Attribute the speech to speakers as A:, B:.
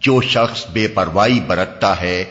A: جو شخص بے پرواہی برتتا ہے